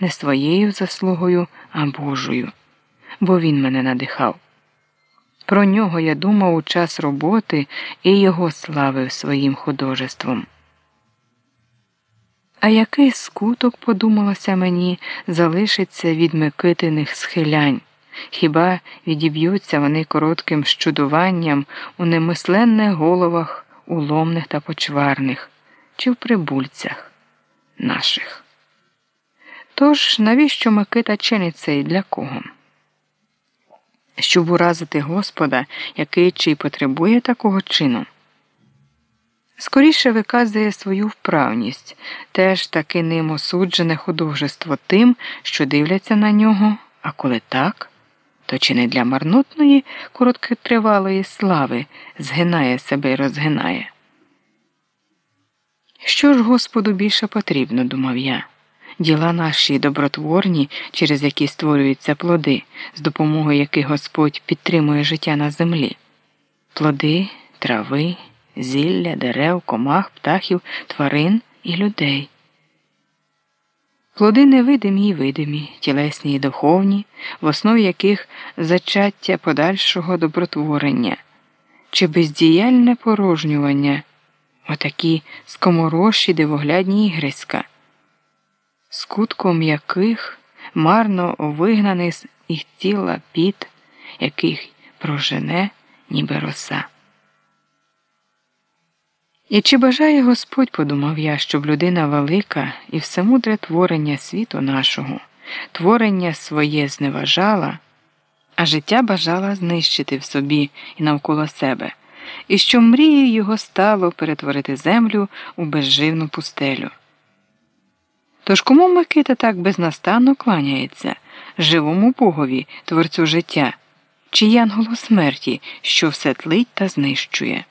не своєю заслугою, а Божою, бо він мене надихав. Про нього я думав у час роботи і його славив своїм художеством. А який скуток, подумалося мені, залишиться від Микитиних схилянь? Хіба відіб'ються вони коротким щудуванням у немисленних головах уломних та почварних, чи в прибульцях наших? Тож навіщо Микита чиниться і для кого? Щоб уразити Господа, який чи й потребує такого чину? Скоріше виказує свою вправність, теж таки ним осуджене художество тим, що дивляться на нього, а коли так, то чи не для марнотної, короткотривалої слави згинає себе і розгинає. Що ж Господу більше потрібно, думав я, діла наші добротворні, через які створюються плоди, з допомогою яких Господь підтримує життя на землі, плоди, трави зілля, дерев, комах, птахів, тварин і людей. Плоди невидимі й видимі, тілесні й духовні, в основі яких зачаття подальшого добротворення. Чи бездіяльне порожнювання, отакі скомороші дивоглядні ігриська, скутком яких марно вигнаний з їх тіла піт, яких прожене, ніби роса. І чи бажає Господь, подумав я, щоб людина велика і всемудре творення світу нашого, творення своє зневажала, а життя бажала знищити в собі і навколо себе, і що мрією його стало перетворити землю у безживну пустелю. Тож кому Микита так безнастанно кланяється, живому Богові, творцю життя, чи янголу смерті, що все тлить та знищує?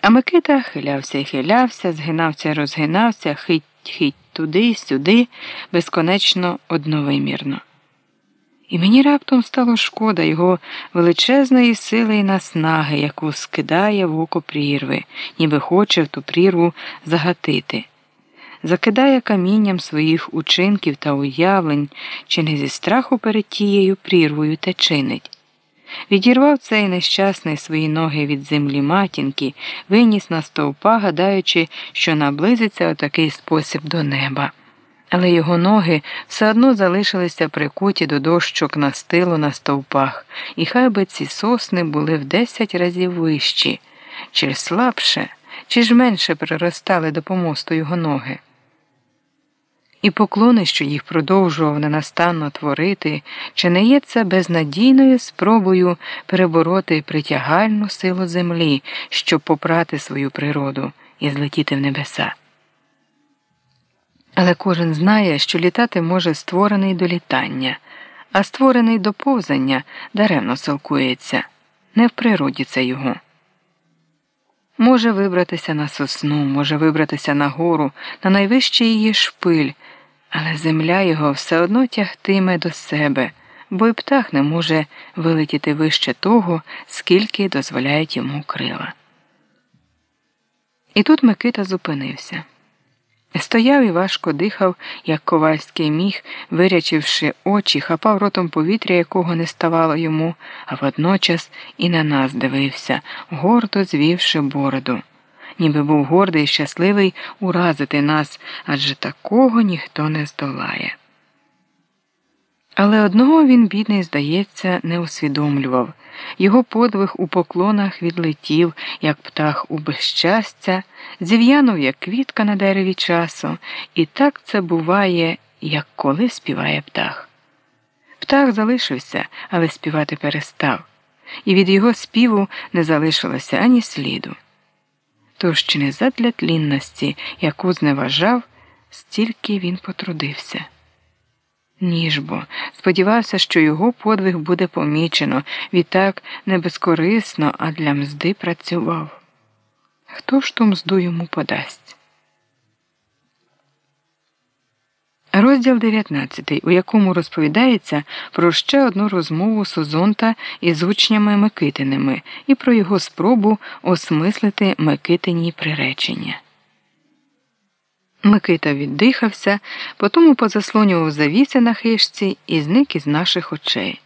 А Микита хилявся і хилявся, згинався і розгинався, хить хить туди, сюди, безконечно одновимірно. І мені раптом стало шкода його величезної сили і наснаги, яку скидає в око прірви, ніби хоче в ту прірву загатити, закидає камінням своїх учинків та уявлень, чи не зі страху перед тією прірвою те чинить. Відірвав цей нещасний свої ноги від землі матінки, виніс на стовпа, гадаючи, що наблизиться у такий спосіб до неба. Але його ноги все одно залишилися прикуті до дощок на стилу на стовпах, і хай би ці сосни були в десять разів вищі, чи слабше, чи ж менше приростали до помосту його ноги. І поклони, що їх продовжував ненастанно творити, чи не є це безнадійною спробою перебороти притягальну силу землі, щоб попрати свою природу і злетіти в небеса. Але кожен знає, що літати може створений до літання, а створений до повзання даремно силкується, не в природі це його. Може вибратися на сосну, може вибратися на гору, на найвищий її шпиль але земля його все одно тягтиме до себе, бо й птах не може вилетіти вище того, скільки дозволяють йому крила. І тут Микита зупинився. Стояв і важко дихав, як ковальський міг, вирячивши очі, хапав ротом повітря, якого не ставало йому, а водночас і на нас дивився, гордо звівши бороду ніби був гордий і щасливий уразити нас, адже такого ніхто не здолає. Але одного він, бідний, здається, не усвідомлював його подвиг у поклонах відлетів, як птах у безщастя, зів'янув, як квітка на дереві часу, і так це буває, як коли співає птах. Птах залишився, але співати перестав, і від його співу не залишилося ані сліду. Тож чи не задля тлінності, яку зневажав, стільки він потрудився. Ніж бо сподівався, що його подвиг буде помічено, відтак не безкорисно, а для мзди працював. Хто ж ту мзду йому подасть? Розділ 19, у якому розповідається про ще одну розмову Созонта із учнями Микитиними і про його спробу осмислити Микитині приречення. Микита віддихався, потім позаслонював завіси на хижці і зник із наших очей.